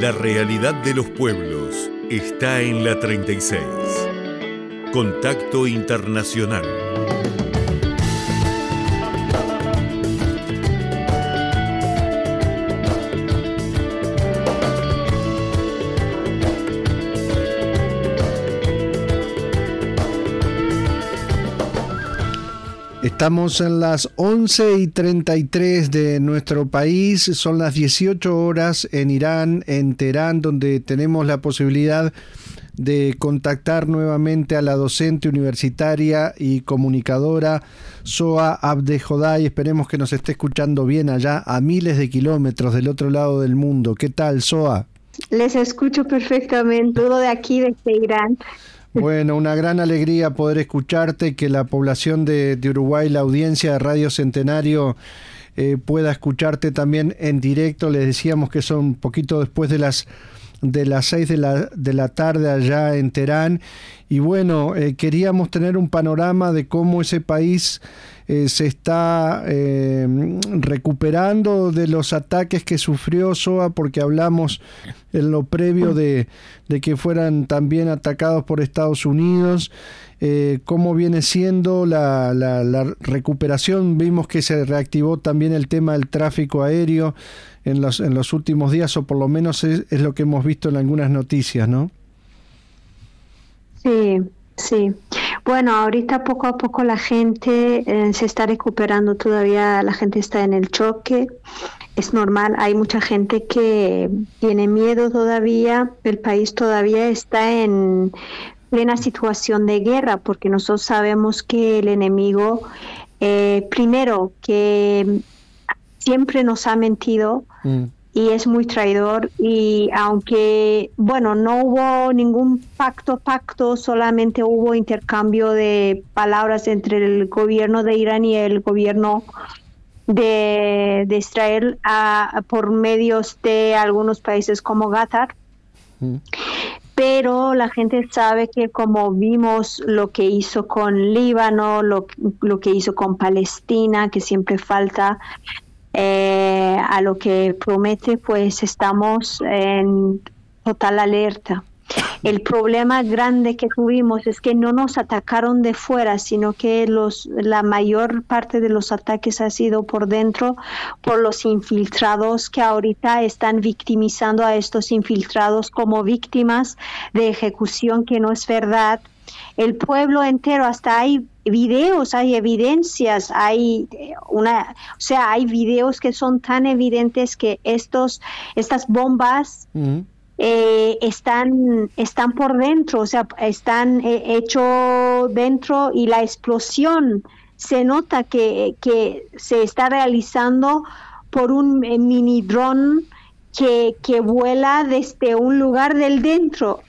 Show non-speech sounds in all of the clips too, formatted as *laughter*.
La realidad de los pueblos está en la 36. Contacto Internacional. Estamos en las 11 y 33 de nuestro país, son las 18 horas en Irán, en Teherán, donde tenemos la posibilidad de contactar nuevamente a la docente universitaria y comunicadora Soa Abdejoday. Esperemos que nos esté escuchando bien allá a miles de kilómetros del otro lado del mundo. ¿Qué tal, Soa? Les escucho perfectamente, todo de aquí, desde Irán. Bueno, una gran alegría poder escucharte, que la población de, Uruguay, la audiencia de Radio Centenario, eh, pueda escucharte también en directo. Les decíamos que son poquito después de las de las seis de la, de la tarde allá en Teherán. Y bueno, eh, queríamos tener un panorama de cómo ese país eh, se está eh, recuperando de los ataques que sufrió SOA, porque hablamos en lo previo de, que fueran también atacados por Estados Unidos. Eh, cómo viene siendo la, la, recuperación. Vimos que se reactivó también el tema del tráfico aéreo en los, en los últimos días, o por lo menos es, es lo que hemos visto en algunas noticias, ¿no? Sí, sí. Bueno, ahorita poco a poco la gente eh, se está recuperando todavía, la gente está en el choque, es normal, hay mucha gente que tiene miedo todavía, el país todavía está en plena situación de guerra porque nosotros sabemos que el enemigo, eh, primero, que siempre nos ha mentido. Mm y es muy traidor y aunque bueno no hubo ningún pacto pacto solamente hubo intercambio de palabras entre el gobierno de Irán y el gobierno de, Israel por medios de algunos países como Qatar mm. Pero la gente sabe que como vimos lo que hizo con Líbano lo, lo que hizo con Palestina que siempre falta eh, a lo que promete, pues estamos en total alerta. El problema grande que tuvimos es que no nos atacaron de fuera, sino que los, la mayor parte de los ataques ha sido por dentro, por los infiltrados que ahorita están victimizando a estos infiltrados como víctimas de ejecución que no es verdad. El pueblo entero, hasta hay videos, hay evidencias, hay eh, una, o sea, hay videos que son tan evidentes que estos, estas bombas eh, están, están por dentro, o sea, están eh, hechos dentro y la explosión se nota que, que se está realizando por un mini dron que, que vuela desde un lugar del dentro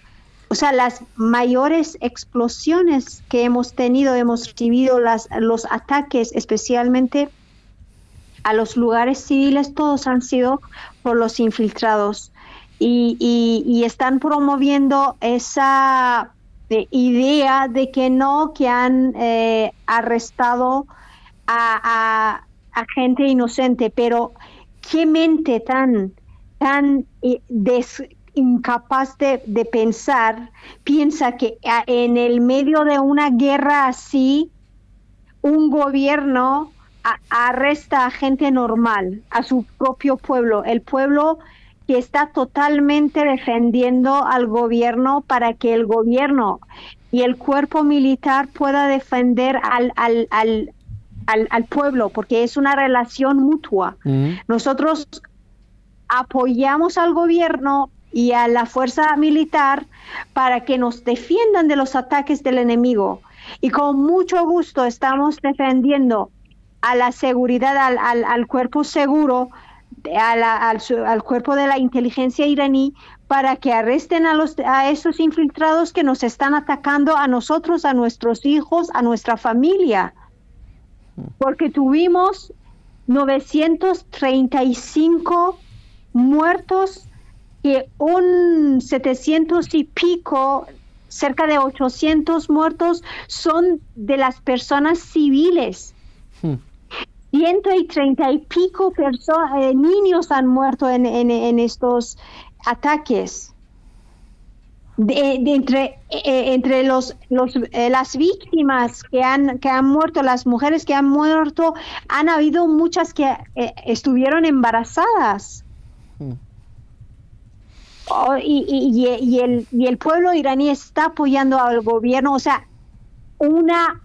o sea, las mayores explosiones que hemos tenido, hemos recibido las, los ataques, especialmente a los lugares civiles, todos han sido por los infiltrados. Y, están promoviendo esa eh, idea de que no, que han eh, arrestado a, gente inocente, pero qué mente tan, tan eh, incapaz de, pensar, piensa que en el medio de una guerra así, un gobierno arresta a gente normal, a su propio pueblo, el pueblo que está totalmente defendiendo al gobierno para que el gobierno y el cuerpo militar pueda defender al, al, al, al, pueblo, porque es una relación mutua. Nosotros apoyamos al gobierno, y a la fuerza militar para que nos defiendan de los ataques del enemigo. Y con mucho gusto estamos defendiendo a la seguridad, al, al, cuerpo seguro, al, al, cuerpo de la inteligencia iraní, para que arresten a, los, a esos infiltrados que nos están atacando a nosotros, a nuestros hijos, a nuestra familia. Porque tuvimos 935 muertos que un 700 y pico, cerca de 800 muertos son de las personas civiles. Hmm. Ciento y treinta y pico personas, niños han muerto en, en estos ataques de, entre, eh, entre los, los eh, las víctimas que han, que han muerto, las mujeres que han muerto, han habido muchas que eh, estuvieron embarazadas. Hmm. Oh, y, y, y, el, y el pueblo iraní está apoyando al gobierno, o sea, una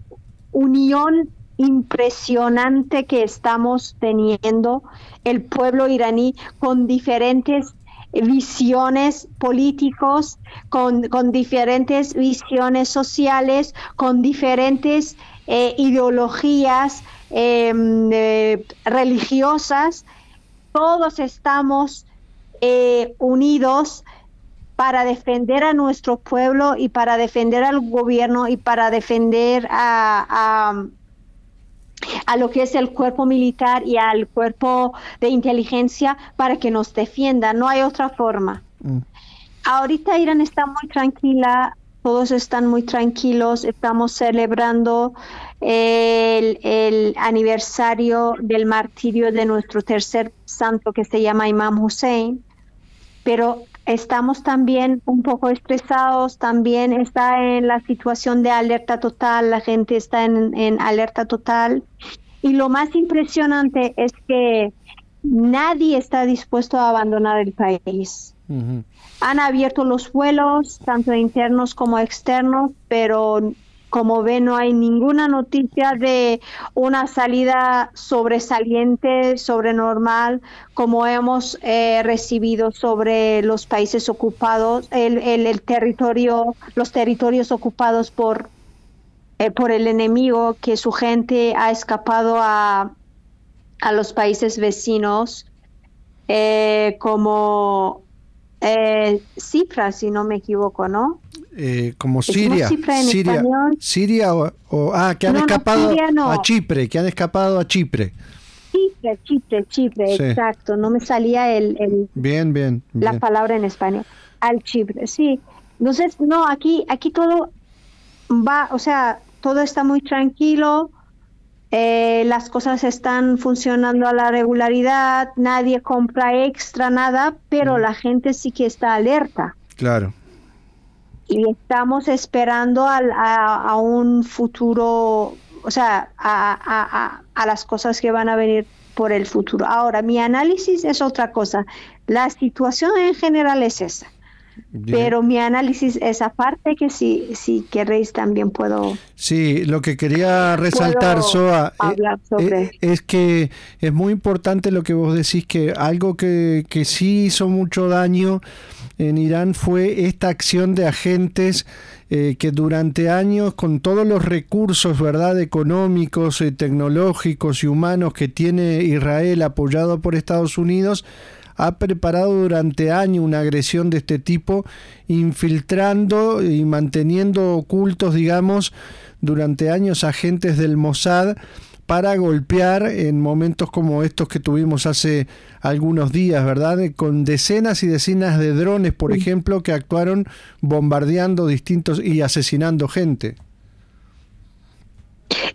unión impresionante que estamos teniendo el pueblo iraní con diferentes visiones políticos, con, diferentes visiones sociales, con diferentes eh, ideologías em, religiosas. Todos estamos eh, unidos para defender a nuestro pueblo y para defender al gobierno y para defender a a lo que es el cuerpo militar y al cuerpo de inteligencia para que nos defienda. No hay otra forma. Mm. Ahorita Irán está muy tranquila, todos están muy tranquilos, estamos celebrando el, el, aniversario del martirio de nuestro tercer santo que se llama Imam Hussein, pero estamos también un poco estresados, también está en la situación de alerta total, la gente está en, alerta total. Y lo más impresionante es que nadie está dispuesto a abandonar el país. Han abierto los vuelos, tanto internos como externos, pero como ve, no hay ninguna noticia de una salida sobresaliente, sobrenormal, como hemos eh, recibido sobre los países ocupados, el, el, territorio, los territorios ocupados por, eh, el enemigo, que su gente ha escapado a, a los países vecinos, eh, como cifras, si no me equivoco, ¿no? Eh, como Siria, Siria, Siria o, ah, que han escapado a Chipre, que han escapado a Chipre. Chipre, Chipre, Chipre, exacto. No me salía el, bien, bien, la palabra en español. Al Chipre, sí. Entonces, no, aquí, aquí todo va, o sea, todo está muy tranquilo. Eh, las cosas están funcionando a la regularidad, nadie compra extra nada, pero mm. la gente sí que está alerta. Claro, y estamos esperando a, un futuro, o sea, a, las cosas que van a venir por el futuro. Ahora, mi análisis es otra cosa. La situación en general es esa. Pero mi análisis es aparte que si, si queréis también puedo... Sí, lo que quería resaltar, Soa, eh, eh, es que es muy importante lo que vos decís, que algo que, que sí hizo mucho daño en Irán fue esta acción de agentes eh, que durante años, con todos los recursos verdad económicos, eh, tecnológicos y humanos que tiene Israel apoyado por Estados Unidos, ha preparado durante años una agresión de este tipo, infiltrando y manteniendo ocultos, digamos, durante años agentes del Mossad para golpear en momentos como estos que tuvimos hace algunos días, ¿verdad? Con decenas y decenas de drones, por ejemplo, que actuaron bombardeando distintos y asesinando gente.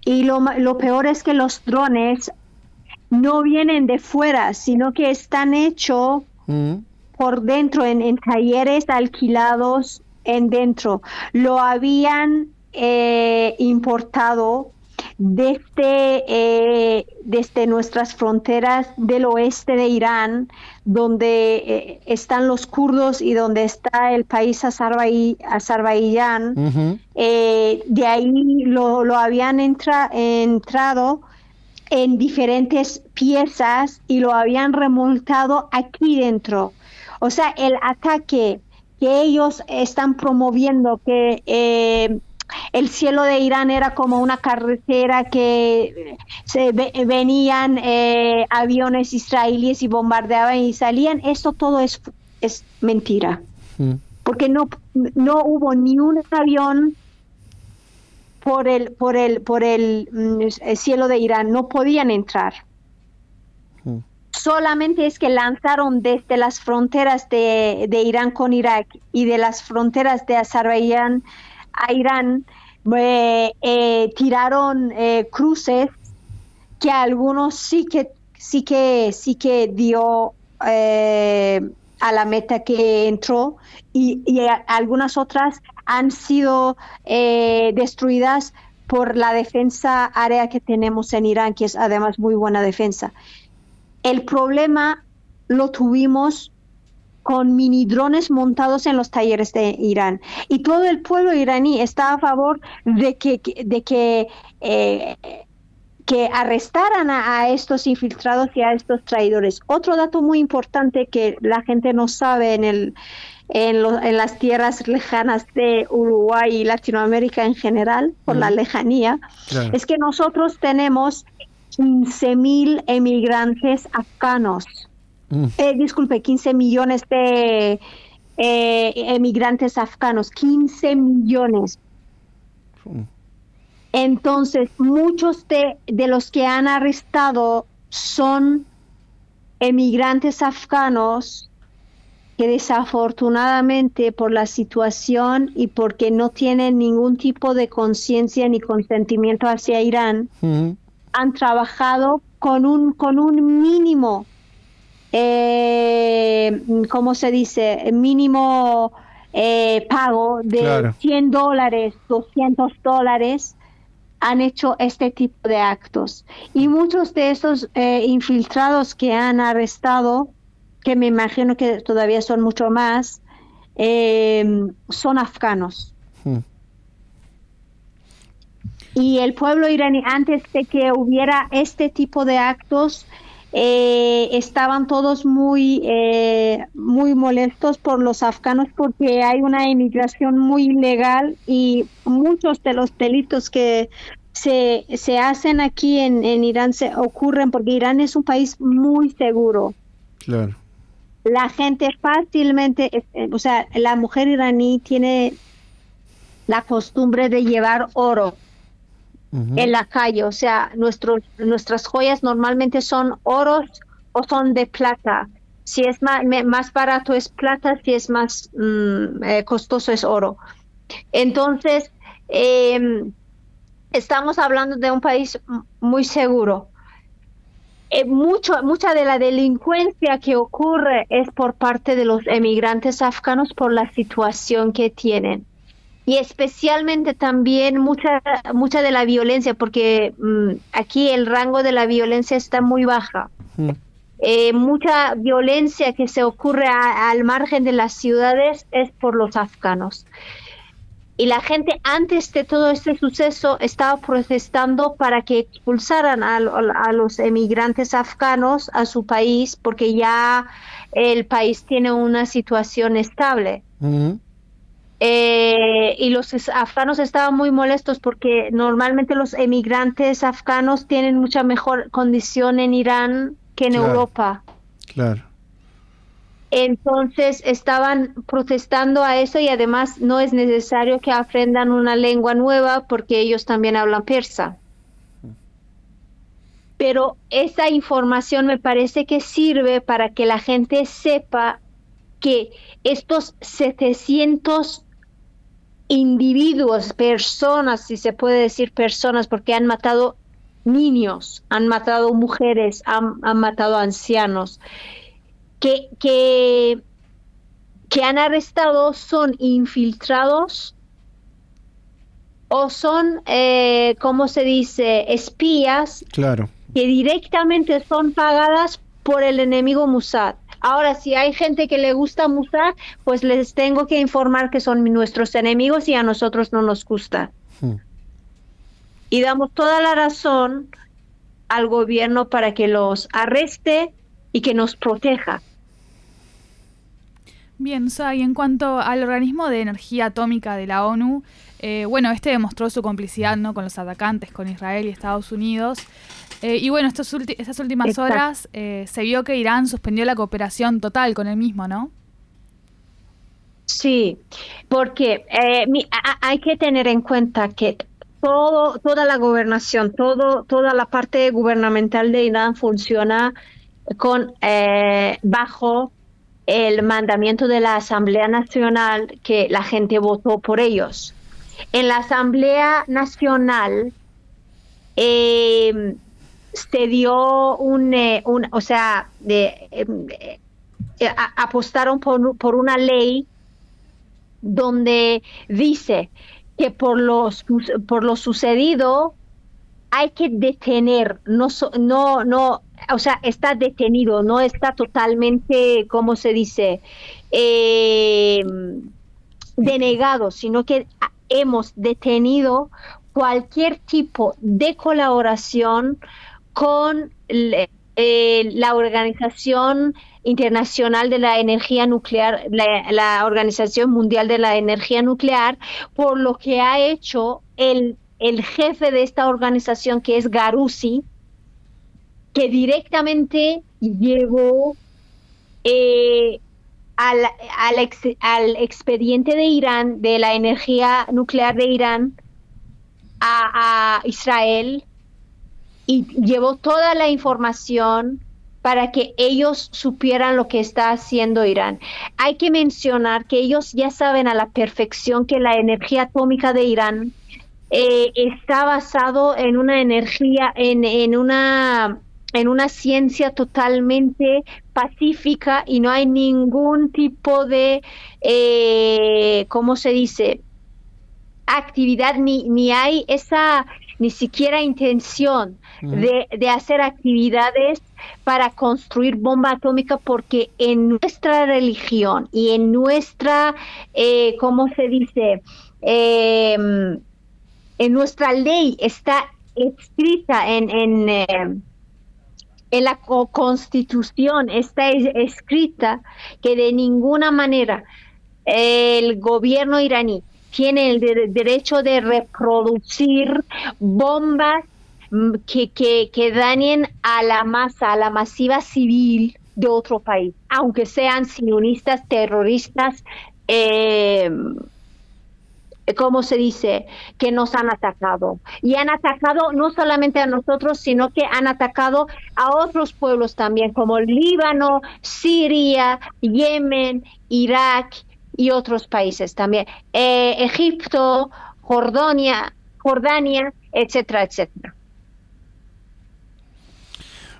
Y lo, lo peor es que los drones no vienen de fuera, sino que están hechos mm. por dentro, en, talleres alquilados en dentro. Lo habían eh, importado desde, eh, desde nuestras fronteras del oeste de Irán, donde eh, están los kurdos y donde está el país Azerbaiyán, eh, de ahí lo, lo habían entrado en diferentes piezas y lo habían remontado aquí dentro. O sea, el ataque que ellos están promoviendo, que el cielo de Irán era como una carretera que se venían eh, aviones israelíes y bombardeaban y salían. Esto todo es, es mentira. Mm. Porque no, no hubo ni un avión por el, por el, por el, mm, cielo de Irán, no podían entrar. Mm. Solamente es que lanzaron desde las fronteras de, de Irán con Irak y de las fronteras de Azerbaiyán a Irán, eh, eh, tiraron eh, cruces que algunos sí que sí que sí que dio eh, a la meta que entró y, algunas otras han sido eh, destruidas por la defensa área que tenemos en Irán, que es además muy buena defensa. El problema lo tuvimos con mini drones montados en los talleres de Irán. Y todo el pueblo iraní está a favor de que, de que, eh, que arrestaran a, estos infiltrados y a estos traidores. Otro dato muy importante que la gente no sabe en, el, en, las tierras lejanas de Uruguay y Latinoamérica en general, por la lejanía, es que nosotros tenemos 15.000 emigrantes afganos Mm. Eh, disculpe, 15 millones de eh, emigrantes afganos, 15 millones. Mm. Entonces, muchos de, de, los que han arrestado son emigrantes afganos que desafortunadamente por la situación y porque no tienen ningún tipo de conciencia ni consentimiento hacia Irán, mm. han trabajado con un, con un mínimo eh, ¿cómo se dice? Mínimo eh, pago de 100 dólares, 200 dólares, han hecho este tipo de actos. Y muchos de esos eh, infiltrados que han arrestado, que me imagino que todavía son mucho más, son afganos. Hmm. Y el pueblo iraní, antes de que hubiera este tipo de actos, eh, estaban todos muy, eh, muy molestos por los afganos porque hay una inmigración muy ilegal y muchos de los delitos que se, se hacen aquí en, en Irán se ocurren porque Irán es un país muy seguro. Claro. La gente fácilmente, eh, o sea, la mujer iraní tiene la costumbre de llevar oro en la calle. O sea, nuestros, nuestras joyas normalmente son oros o son de plata. Si es más, más barato es plata, si es más mm, eh, costoso es oro. Entonces, em, estamos hablando de un país muy seguro. Eh, mucha de la delincuencia que ocurre es por parte de los emigrantes afganos por la situación que tienen y especialmente también mucha mucha de la violencia porque mm, aquí el rango de la violencia está muy baja mm. eh, mucha violencia que se ocurre al margen de las ciudades es por los afganos y la gente antes de todo este suceso estaba protestando para que expulsaran a, los emigrantes afganos a su país porque ya el país tiene una situación estable. Mm. Eh, y los afganos estaban muy molestos porque normalmente los emigrantes afganos tienen mucha mejor condición en Irán que en Europa. Claro. Entonces estaban protestando a eso y además no es necesario que aprendan una lengua nueva porque ellos también hablan persa. Pero esa información me parece que sirve para que la gente sepa que estos 700 individuos, personas, si se puede decir personas, porque han matado niños, han matado mujeres, han, matado ancianos, que, que, que han arrestado son infiltrados o son, eh, ¿cómo se dice?, espías claro. que directamente son pagadas por el enemigo Mossad. Ahora, si hay gente que le gusta Mossad, pues les tengo que informar que son nuestros enemigos y a nosotros no nos gusta. Hmm. Y damos toda la razón al gobierno para que los arreste y que nos proteja. Bien, y en cuanto al organismo de energía atómica de la ONU, eh, bueno, este demostró su complicidad ¿no? con los atacantes, con Israel y Estados Unidos. Eh, y bueno, estas últimas horas eh, se vio que Irán suspendió la cooperación total con el mismo, ¿no? Sí, porque eh, hay que tener en cuenta que todo, toda la gobernación, todo, toda la parte gubernamental de Irán funciona con bajo el mandamiento de la Asamblea Nacional que la gente votó por ellos. En la Asamblea Nacional se dio un, eh, o sea, de, eh, apostaron por, por una ley donde dice que por, los, por lo sucedido hay que detener, no, no, no, o sea, está detenido, no está totalmente, ¿cómo se dice? Eh, denegado, sino que hemos detenido cualquier tipo de colaboración con eh, la Organización Internacional de la Energía Nuclear, la, Organización Mundial de la Energía Nuclear, por lo que ha hecho el, el jefe de esta organización, que es Garusi, que directamente llevó eh, al, al, expediente de Irán, de la energía nuclear de Irán, a, a Israel y llevó toda la información para que ellos supieran lo que está haciendo Irán. Hay que mencionar que ellos ya saben a la perfección que la energía atómica de Irán eh, está basado en una energía, en, en una en una ciencia totalmente pacífica y no hay ningún tipo de, eh, ¿cómo se dice? actividad ni, ni hay esa ni siquiera intención de, de, hacer actividades para construir bomba atómica porque en nuestra religión y en nuestra, eh, ¿cómo se dice? Em, en nuestra ley está escrita en, en em, en la constitución está escrita que de ninguna manera el gobierno iraní tiene el derecho de reproducir bombas mm, que, que, dañen a la masa, a la masiva civil de otro país, aunque sean sionistas, terroristas, eh, ¿cómo se dice? Que nos han atacado. Y han atacado no solamente a nosotros, sino que han atacado a otros pueblos también, como Líbano, Siria, Yemen, Irak y otros países también. Eh, Egipto, Jordania, Jordania, etcétera, etcétera.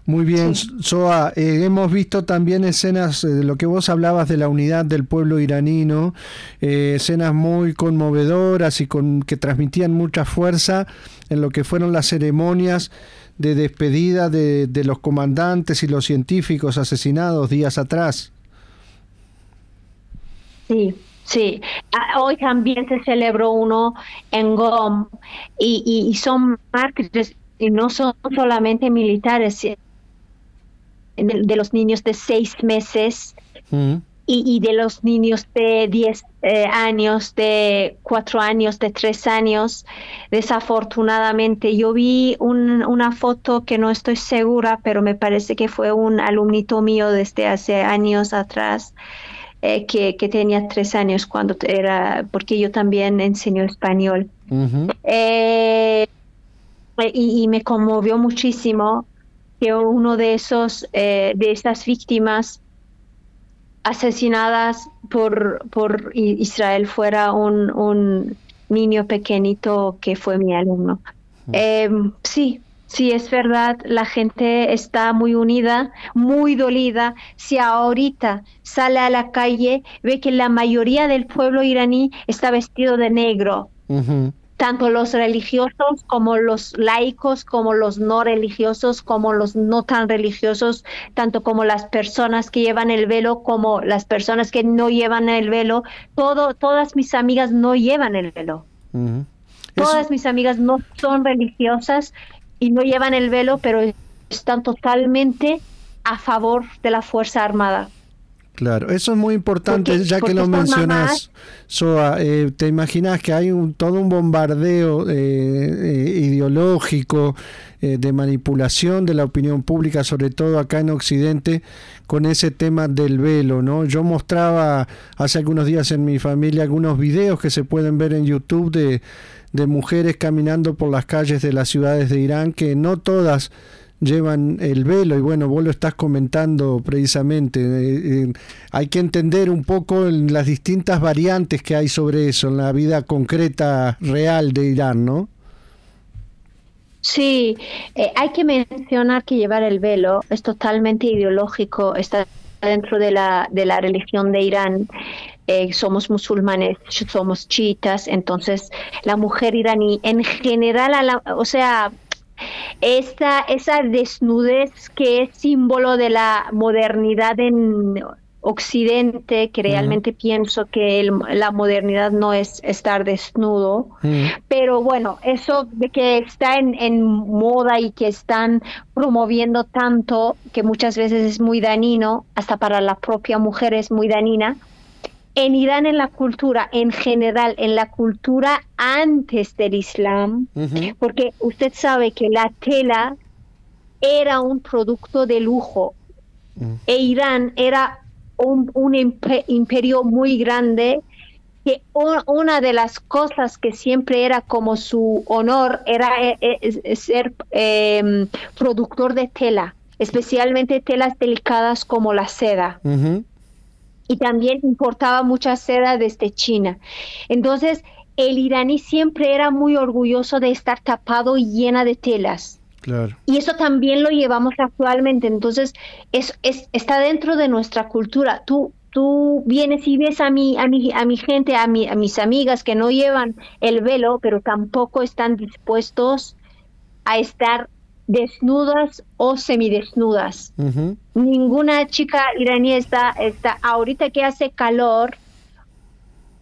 Muy bien, Soa, eh, hemos visto también escenas eh, de lo que vos hablabas de la unidad del pueblo iranino, eh, escenas muy conmovedoras y con, que transmitían mucha fuerza en lo que fueron las ceremonias de despedida de, de los comandantes y los científicos asesinados días atrás. Sí, Sí, ah, hoy también se celebró uno en GOM y, y, son mártires y no son solamente militares, de, los niños de seis meses mm. y, de los niños de diez eh, años, de cuatro años, de tres años. Desafortunadamente, yo vi una foto que no estoy segura, pero me parece que fue un alumnito mío desde hace años atrás. Eh, que, tenía tres años cuando era, porque yo también enseño español. Eh, y, me conmovió muchísimo que uno de esos eh, de estas víctimas asesinadas por, por Israel fuera un, un niño pequeñito que fue mi alumno. Em, sí, sí, es verdad, la gente está muy unida, muy dolida. Si ahorita sale a la calle, ve que la mayoría del pueblo iraní está vestido de negro tanto los religiosos como los laicos, como los no religiosos, como los no tan religiosos, tanto como las personas que llevan el velo, como las personas que no llevan el velo. Todo, todas mis amigas no llevan el velo. Todas mis amigas no son religiosas y no llevan el velo, pero están totalmente a favor de la Fuerza Armada. Claro, eso es muy importante, ya que lo mencionas, Soa. Eh, ¿Te imaginas que hay un, todo un bombardeo eh, eh, ideológico de manipulación de la opinión pública, sobre todo acá en Occidente, con ese tema del velo? ¿no? Yo mostraba hace algunos días en mi familia algunos videos que se pueden ver en YouTube de, de mujeres caminando por las calles de las ciudades de Irán, que no todas llevan el velo y bueno, vos lo estás comentando precisamente. Eh, eh, hay que entender un poco las distintas variantes que hay sobre eso en la vida concreta real de Irán, ¿no? Sí, eh, hay que mencionar que llevar el velo es totalmente ideológico, está dentro de la, de la religión de Irán. Eh, somos musulmanes, somos chiitas, entonces la mujer iraní en general, o sea, esta, esa desnudez que es símbolo de la modernidad en Occidente, que realmente pienso que la modernidad no es estar desnudo, pero bueno, eso de que está en, moda y que están promoviendo tanto, que muchas veces es muy dañino, hasta para la propia mujer es muy dañina. En Irán, en la cultura, en general, en la cultura antes del Islam, porque usted sabe que la tela era un producto de lujo. E Irán era un, imperio muy grande que una de las cosas que siempre era como su honor era eh, eh, ser em, productor de tela, especialmente telas delicadas como la seda. Y también importaba mucha seda desde China. Entonces, el iraní siempre era muy orgulloso de estar tapado y llena de telas. Y eso también lo llevamos actualmente. Entonces, es, es, está dentro de nuestra cultura. Tú, tú vienes y ves a mi, a mi, a mi gente, a, mi, a mis amigas que no llevan el velo, pero tampoco están dispuestos a estar desnudas o semidesnudas. Ninguna chica iraní está, está, ahorita que hace calor,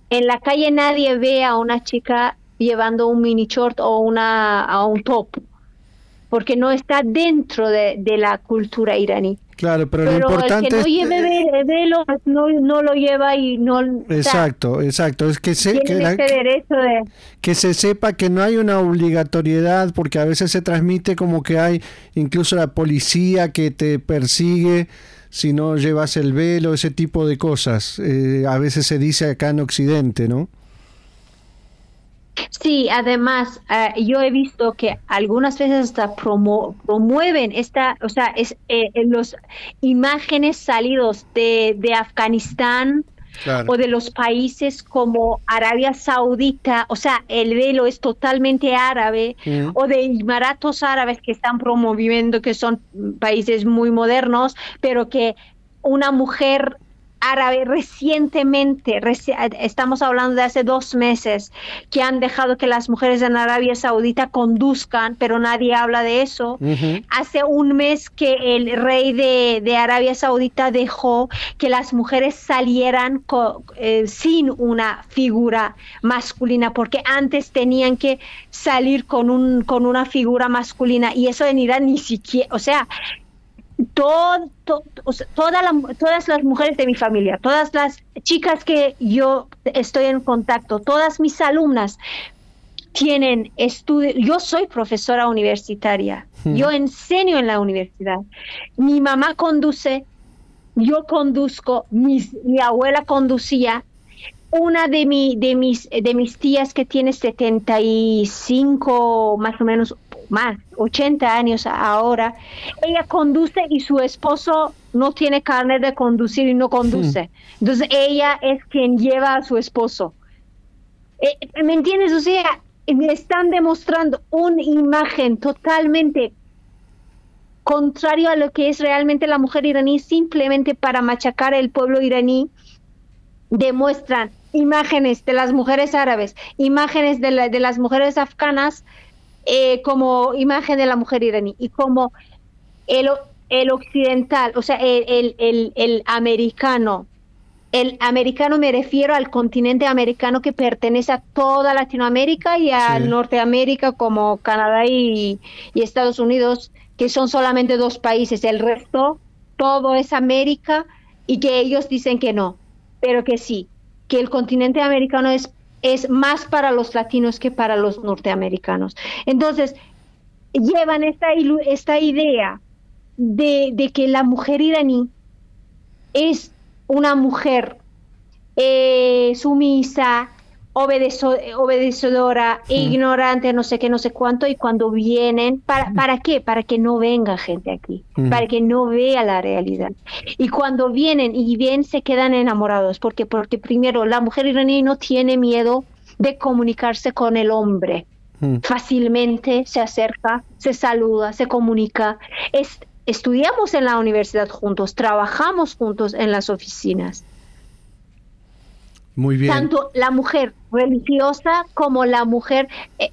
en la calle nadie ve a una chica llevando un mini short o una, a un top porque no está dentro de, la cultura iraní. Claro, pero, lo importante el que no lleve velo no, no, lo lleva y no... Exacto, exacto. Es que se, que, de... que se sepa que no hay una obligatoriedad, porque a veces se transmite como que hay incluso la policía que te persigue si no llevas el velo, ese tipo de cosas. Eh, a veces se dice acá en Occidente, ¿no? Sí, además, eh, yo he visto que algunas veces hasta promueven esta, o sea, es eh, los imágenes salidos de, de Afganistán, o de los países como Arabia Saudita, o sea, el velo es totalmente árabe, mm. o de Emiratos Árabes que están promoviendo, que son países muy modernos, pero que una mujer árabe recientemente, estamos hablando de hace dos meses, que han dejado que las mujeres en Arabia Saudita conduzcan, pero nadie habla de eso. Hace un mes que el rey de, Arabia Saudita dejó que las mujeres salieran eh, sin una figura masculina, porque antes tenían que salir con, un, con una figura masculina y eso en Irán ni siquiera, o sea, todo, todas las mujeres de mi familia, todas las chicas que yo estoy en contacto, todas mis alumnas tienen estudios. Yo soy profesora universitaria, hmm. yo enseño en la universidad. Mi mamá conduce, yo conduzco, mi abuela conducía. Una de, mi, de, mis, de mis tías que tiene 75 más o menos más, 80 años ahora, ella conduce y su esposo no tiene carne de conducir y no conduce. Entonces ella es quien lleva a su esposo. Eh, ¿Me entiendes? O sea, están demostrando una imagen totalmente contrario a lo que es realmente la mujer iraní, simplemente para machacar al pueblo iraní, demuestran imágenes de las mujeres árabes, imágenes de, de las mujeres afganas, eh, como imagen de la mujer iraní y como el, el occidental, o sea, el, el, el, americano, el americano me refiero al continente americano que pertenece a toda Latinoamérica y a Norteamérica como Canadá y, y, Estados Unidos, que son solamente dos países, el resto, todo es América y que ellos dicen que no, pero que sí, que el continente americano es es más para los latinos que para los norteamericanos. Entonces, llevan esta, esta idea de, que la mujer iraní es una mujer eh, sumisa, obedecedora, ignorante, no sé qué, no sé cuánto, y cuando vienen, ¿para, ¿para qué? Para que no venga gente aquí, para que no vea la realidad. Y cuando vienen y bien se quedan enamorados, porque porque primero la mujer iraní no tiene miedo de comunicarse con el hombre. mm. fácilmente se acerca, se saluda, se comunica. estudiamos en la universidad juntos, trabajamos juntos en las oficinas. Muy bien. Tanto la mujer religiosa como la mujer... Eh,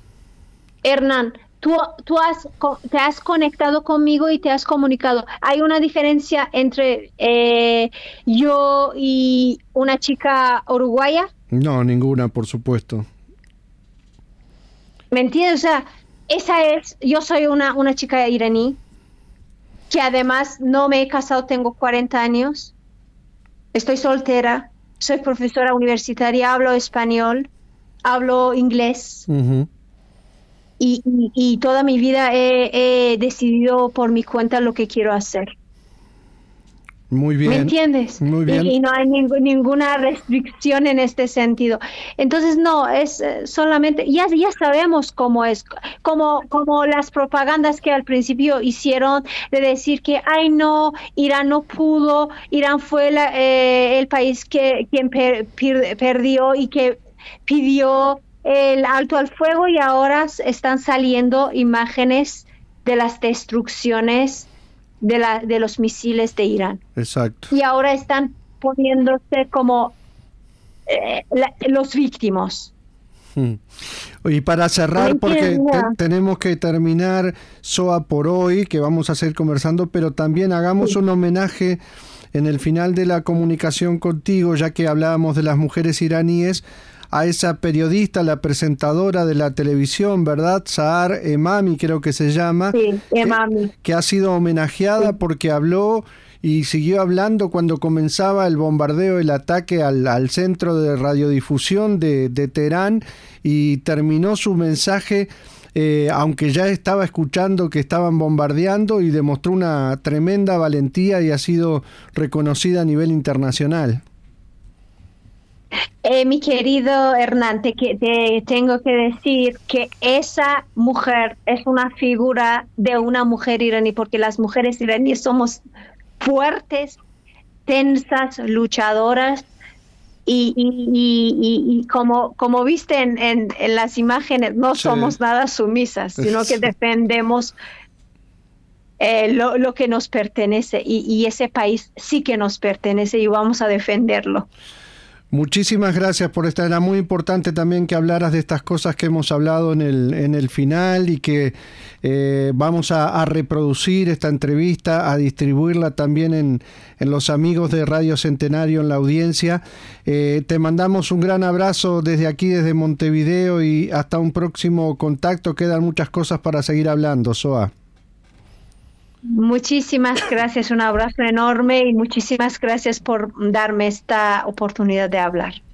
Hernán, tú, tú has, te has conectado conmigo y te has comunicado. ¿Hay una diferencia entre eh, yo y una chica uruguaya? No, ninguna, por supuesto. ¿Me entiendes? O sea, esa es, yo soy una, una chica iraní, que además no me he casado, tengo 40 años, estoy soltera, soy profesora universitaria, hablo español, hablo inglés. y, toda mi vida he, decidido por mi cuenta lo que quiero hacer. Muy bien. ¿Me entiendes? Muy bien. Y, no hay ninguna restricción en este sentido. Entonces, no, es eh, solamente, ya, ya sabemos cómo es, como, como las propagandas que al principio hicieron de decir que, ay, no, Irán no pudo, Irán fue eh, el país que quien perdió y que pidió el alto al fuego y ahora están saliendo imágenes de las destrucciones de, la, de los misiles de Irán. Exacto. Y ahora están poniéndose como eh, los víctimas. Hmm. Y para cerrar, porque tenemos que terminar SOA por hoy, que vamos a seguir conversando, pero también hagamos un homenaje en el final de la comunicación contigo, ya que hablábamos de las mujeres iraníes, a esa periodista, la presentadora de la televisión, ¿verdad? Saar Emami, creo que se llama. Sí, Emami. Que, ha sido homenajeada porque habló y siguió hablando cuando comenzaba el bombardeo, el ataque al, centro de radiodifusión de, Teherán y terminó su mensaje. Eh, aunque ya estaba escuchando que estaban bombardeando y demostró una tremenda valentía y ha sido reconocida a nivel internacional. Eh, mi querido Hernán, te, te tengo que decir que esa mujer es una figura de una mujer iraní, porque las mujeres iraníes somos fuertes, tensas, luchadoras. Y, como, como viste en, las imágenes, no somos nada sumisas, sino que *laughs* defendemos eh, lo, lo, que nos pertenece y ese país sí que nos pertenece y vamos a defenderlo. Muchísimas gracias por estar. Era muy importante también que hablaras de estas cosas que hemos hablado en el, en el final y que eh, vamos a, reproducir esta entrevista, a distribuirla también en, en, los amigos de Radio Centenario en la audiencia. Eh, te mandamos un gran abrazo desde aquí, desde Montevideo y hasta un próximo contacto. Quedan muchas cosas para seguir hablando, Soa. Muchísimas gracias, un abrazo enorme y muchísimas gracias por darme esta oportunidad de hablar.